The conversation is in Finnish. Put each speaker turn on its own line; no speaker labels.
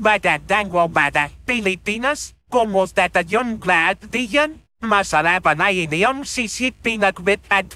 Vaya tango bada, Filipinas, como ta yung glad dian, Masarap na iniyon sisit pinagbit at.